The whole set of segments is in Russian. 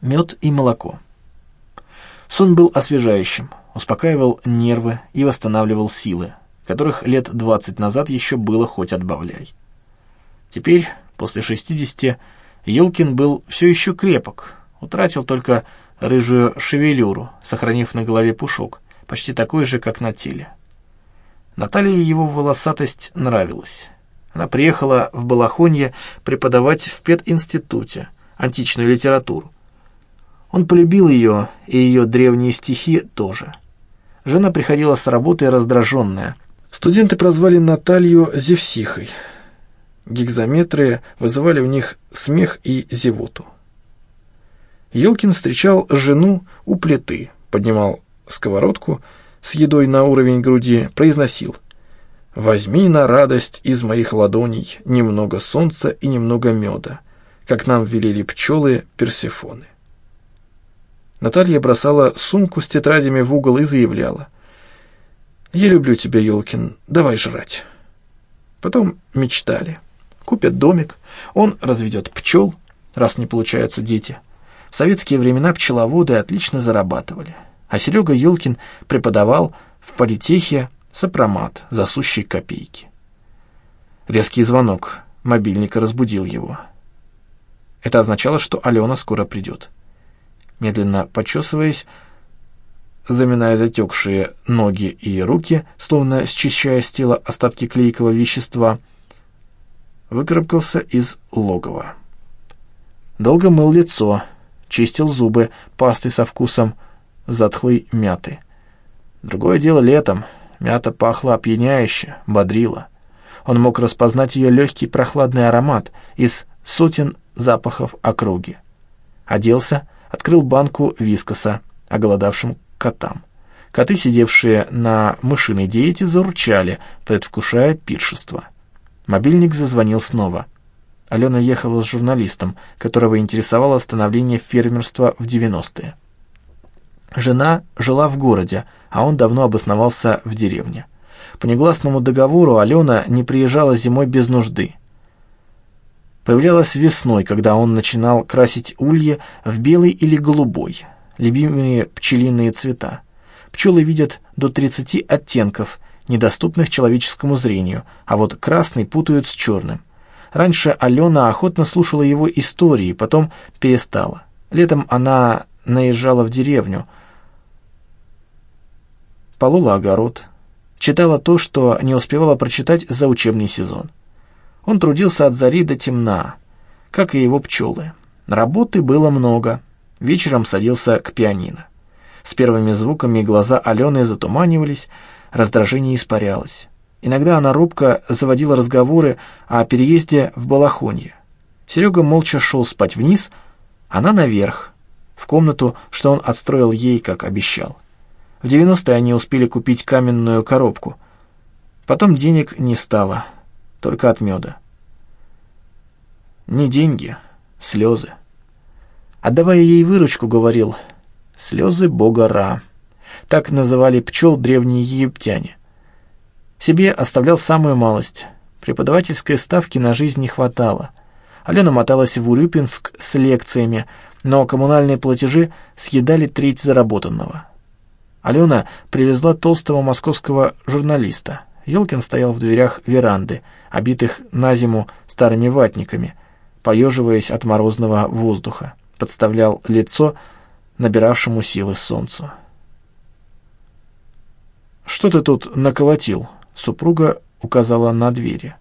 Мед и молоко. Сон был освежающим, успокаивал нервы и восстанавливал силы, которых лет двадцать назад еще было хоть отбавляй. Теперь, после шестидесяти, Елкин был все еще крепок, утратил только рыжую шевелюру, сохранив на голове пушок, почти такой же, как на теле. Наталье его волосатость нравилась. Она приехала в Балахонье преподавать в пединституте античную литературу. Он полюбил ее, и ее древние стихи тоже. Жена приходила с работы раздраженная. Студенты прозвали Наталью Зевсихой. Гигзометры вызывали в них смех и зевоту. Елкин встречал жену у плиты, поднимал сковородку с едой на уровень груди, произносил «Возьми на радость из моих ладоней немного солнца и немного меда, как нам велели пчелы Персефоны». Наталья бросала сумку с тетрадями в угол и заявляла «Я люблю тебя, Елкин, давай жрать». Потом мечтали. Купят домик, он разведет пчел, раз не получаются дети. В советские времена пчеловоды отлично зарабатывали а Серега Елкин преподавал в политехе сопромат за сущие копейки. Резкий звонок мобильника разбудил его. Это означало, что Алена скоро придет. Медленно почесываясь, заминая затекшие ноги и руки, словно счищая с тела остатки клейкого вещества, выкарабкался из логова. Долго мыл лицо, чистил зубы пастой со вкусом затхлой мяты. Другое дело летом. Мята пахла опьяняюще, бодрила. Он мог распознать ее легкий прохладный аромат из сотен запахов округи. Оделся, открыл банку вискоса оголодавшим котам. Коты, сидевшие на мышиной диете, заручали, предвкушая пиршество. Мобильник зазвонил снова. Алена ехала с журналистом, которого интересовало становление фермерства в 90-е. Жена жила в городе, а он давно обосновался в деревне. По негласному договору Алена не приезжала зимой без нужды. Появлялась весной, когда он начинал красить ульи в белый или голубой, любимые пчелиные цвета. Пчелы видят до 30 оттенков, недоступных человеческому зрению, а вот красный путают с черным. Раньше Алена охотно слушала его истории, потом перестала. Летом она наезжала в деревню, полола огород, читала то, что не успевала прочитать за учебный сезон. Он трудился от зари до темна, как и его пчелы. Работы было много. Вечером садился к пианино. С первыми звуками глаза Алены затуманивались, раздражение испарялось. Иногда она робко заводила разговоры о переезде в Балахонье. Серега молча шел спать вниз, она наверх, в комнату, что он отстроил ей, как обещал. В 90-е они успели купить каменную коробку. Потом денег не стало, только от меда. Не деньги, слезы. Отдавая ей выручку, говорил, слезы бога Ра. Так называли пчел древние египтяне. Себе оставлял самую малость. Преподавательской ставки на жизнь не хватало. Алена моталась в Урюпинск с лекциями, но коммунальные платежи съедали треть заработанного. Алена привезла толстого московского журналиста. Елкин стоял в дверях веранды, обитых на зиму старыми ватниками, поеживаясь от морозного воздуха, подставлял лицо набиравшему силы солнцу. «Что ты тут наколотил?» — супруга указала на двери.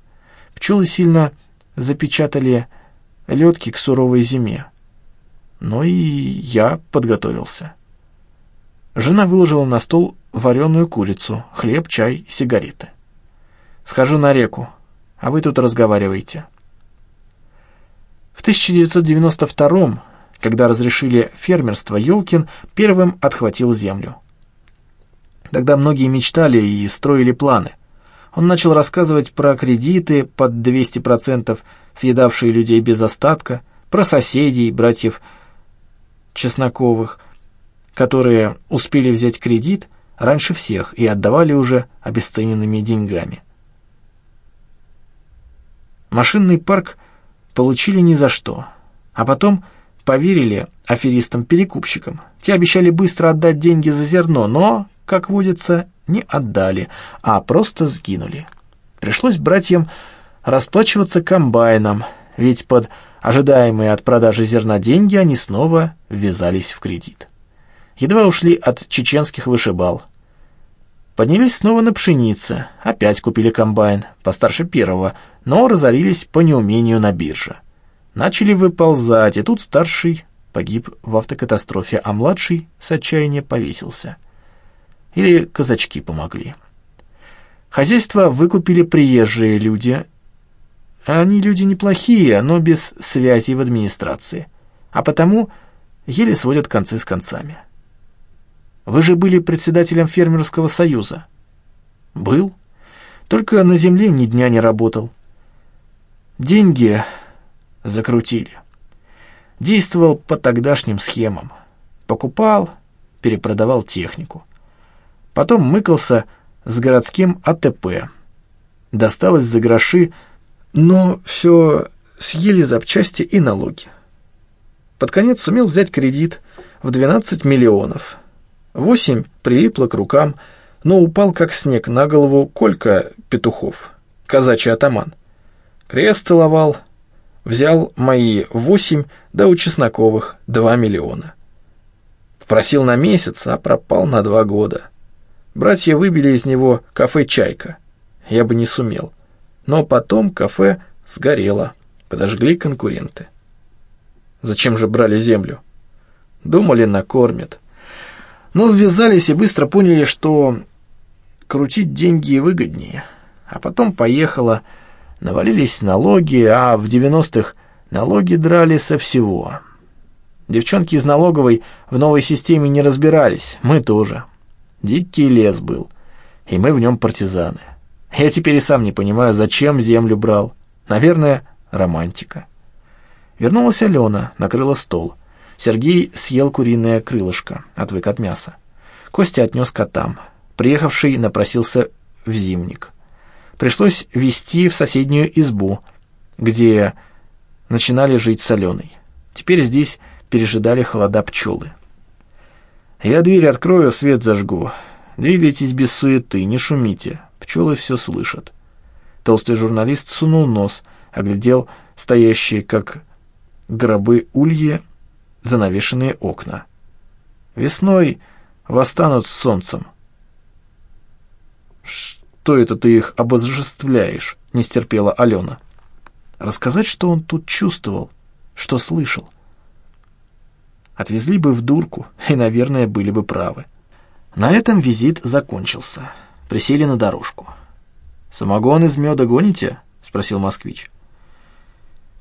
Пчелы сильно запечатали ледки к суровой зиме. Но и я подготовился. Жена выложила на стол вареную курицу, хлеб, чай, сигареты. «Схожу на реку, а вы тут разговариваете». В 1992 когда разрешили фермерство, Ёлкин первым отхватил землю. Тогда многие мечтали и строили планы. Он начал рассказывать про кредиты под 200%, съедавшие людей без остатка, про соседей, братьев Чесноковых, которые успели взять кредит раньше всех и отдавали уже обесцененными деньгами. Машинный парк получили ни за что, а потом поверили аферистам-перекупщикам. Те обещали быстро отдать деньги за зерно, но, как водится, не отдали, а просто сгинули. Пришлось братьям расплачиваться комбайном, ведь под ожидаемые от продажи зерна деньги они снова ввязались в кредит. Едва ушли от чеченских вышибал. Поднялись снова на пшенице, опять купили комбайн, постарше первого, но разорились по неумению на бирже. Начали выползать, и тут старший погиб в автокатастрофе, а младший с отчаяния повесился. Или казачки помогли. Хозяйство выкупили приезжие люди. Они люди неплохие, но без связи в администрации, а потому еле сводят концы с концами. Вы же были председателем фермерского союза. Был. Только на земле ни дня не работал. Деньги закрутили. Действовал по тогдашним схемам. Покупал, перепродавал технику. Потом мыкался с городским АТП. Досталось за гроши, но все съели запчасти и налоги. Под конец сумел взять кредит в 12 миллионов. Восемь прилипло к рукам, но упал как снег на голову Колька Петухов, казачий атаман. Крест целовал, взял мои восемь, да у Чесноковых два миллиона. Попросил на месяц, а пропал на два года. Братья выбили из него кафе «Чайка». Я бы не сумел. Но потом кафе сгорело, подожгли конкуренты. Зачем же брали землю? Думали, накормят. Но ввязались и быстро поняли, что крутить деньги выгоднее. А потом поехало, навалились налоги, а в 90-х налоги драли со всего. Девчонки из налоговой в новой системе не разбирались, мы тоже. Дикий лес был, и мы в нем партизаны. Я теперь и сам не понимаю, зачем землю брал. Наверное, романтика. Вернулась Алена, накрыла стол. Сергей съел куриное крылышко, отвык от мяса. Костя отнес котам. Приехавший напросился в зимник. Пришлось везти в соседнюю избу, где начинали жить с Аленой. Теперь здесь пережидали холода пчелы. Я дверь открою, свет зажгу. Двигайтесь без суеты, не шумите. Пчелы все слышат. Толстый журналист сунул нос, оглядел стоящие, как гробы ульи, занавешенные окна. Весной восстанут с солнцем. «Что это ты их обожествляешь?» — не стерпела Алена. Рассказать, что он тут чувствовал, что слышал. Отвезли бы в дурку, и, наверное, были бы правы. На этом визит закончился. Присели на дорожку. «Самогон из меда гоните?» — спросил москвич.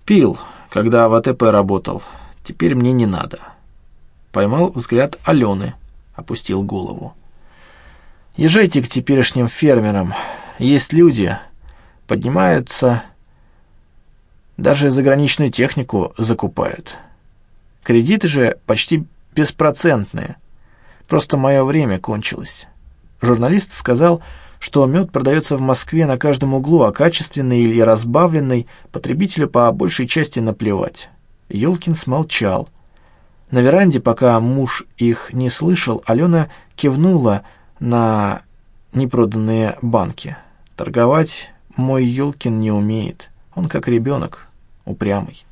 «Пил, когда в АТП работал. Теперь мне не надо». Поймал взгляд Алены, опустил голову. «Езжайте к теперешним фермерам. Есть люди, поднимаются, даже заграничную технику закупают». Кредиты же почти беспроцентные. Просто мое время кончилось. Журналист сказал, что мед продается в Москве на каждом углу, а качественный или разбавленный потребителю по большей части наплевать. Ёлкин смолчал. На веранде, пока муж их не слышал, Алена кивнула на непроданные банки. Торговать мой Ёлкин не умеет. Он как ребенок, упрямый.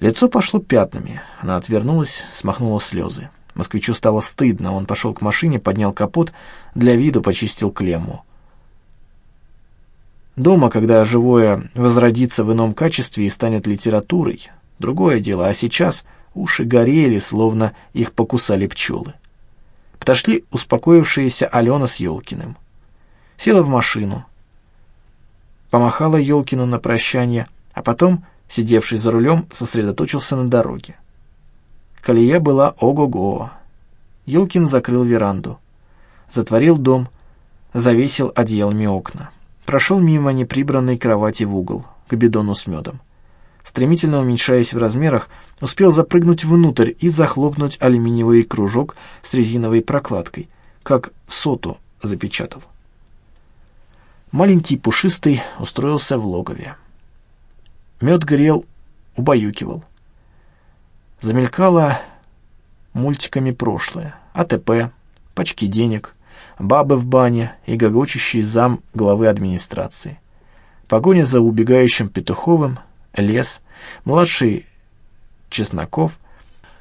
Лицо пошло пятнами. Она отвернулась, смахнула слезы. Москвичу стало стыдно. Он пошел к машине, поднял капот, для виду почистил клемму. Дома, когда живое возродится в ином качестве и станет литературой, другое дело, а сейчас уши горели, словно их покусали пчелы. Подошли успокоившиеся Алена с Ёлкиным. Села в машину, помахала Ёлкину на прощание, а потом сидевший за рулем, сосредоточился на дороге. Колея была ого-го. Юлкин закрыл веранду, затворил дом, завесил одеялами окна. Прошел мимо неприбранной кровати в угол, к бидону с медом. Стремительно уменьшаясь в размерах, успел запрыгнуть внутрь и захлопнуть алюминиевый кружок с резиновой прокладкой, как соту запечатал. Маленький пушистый устроился в логове. Мед грел, убаюкивал. Замелькало мультиками прошлое. АТП, пачки денег, бабы в бане и гогочущий зам главы администрации. Погоня за убегающим Петуховым, лес, младший Чесноков,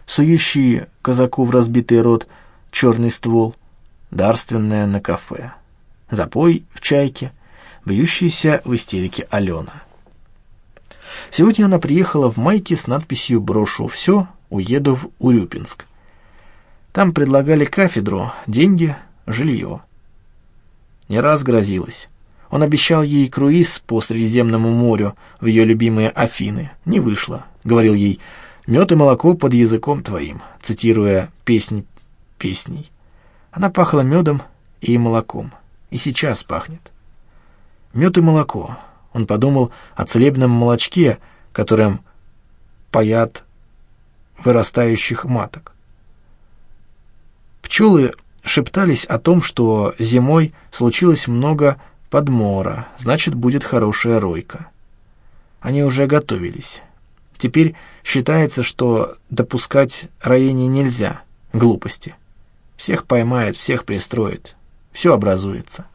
сующий казаку в разбитый рот черный ствол, дарственное на кафе, запой в чайке, бьющаяся в истерике Алена. Сегодня она приехала в майке с надписью «Брошу все, уеду в Урюпинск». Там предлагали кафедру, деньги, жилье. Не раз грозилась. Он обещал ей круиз по Средиземному морю в ее любимые Афины. Не вышло. Говорил ей «Мед и молоко под языком твоим», цитируя песнь песней. Она пахла медом и молоком. И сейчас пахнет. Мед и молоко. Он подумал о целебном молочке, которым паят вырастающих маток. Пчелы шептались о том, что зимой случилось много подмора, значит, будет хорошая ройка. Они уже готовились. Теперь считается, что допускать роение нельзя. Глупости. Всех поймает, всех пристроит. Все образуется.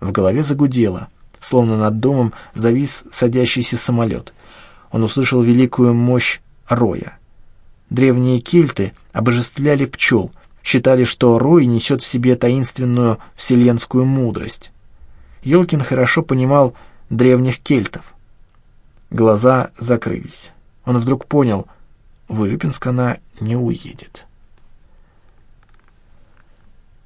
В голове загудело, словно над домом завис садящийся самолет. Он услышал великую мощь роя. Древние кельты обожествляли пчел, считали, что рой несет в себе таинственную вселенскую мудрость. Ёлкин хорошо понимал древних кельтов. Глаза закрылись. Он вдруг понял, в Урюпинск она не уедет.